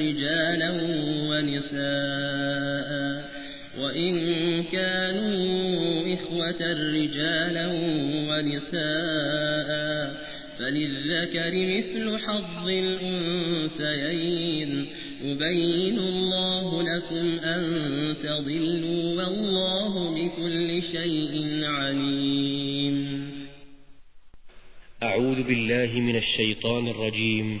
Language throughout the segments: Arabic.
رجالا ونساء. وإن كانوا إخوة رجالا ونساء فللذكر مثل حظ الأنثيين. يبين الله لكم أن تضلوا والله بكل شيء عليم. أعوذ بالله من الشيطان الرجيم.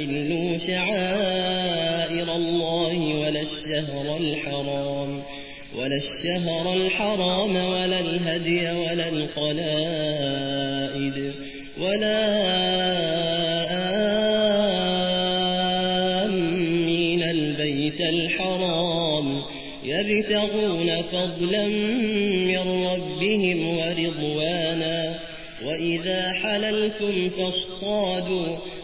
تحلوا شعائر الله ولا الشهر الحرام ولا الشهر الحرام ولا الهدي ولا القلائد ولا آمين البيت الحرام يبتغون فضلا من ربهم ورضوانا وإذا حللتم فاصطادوا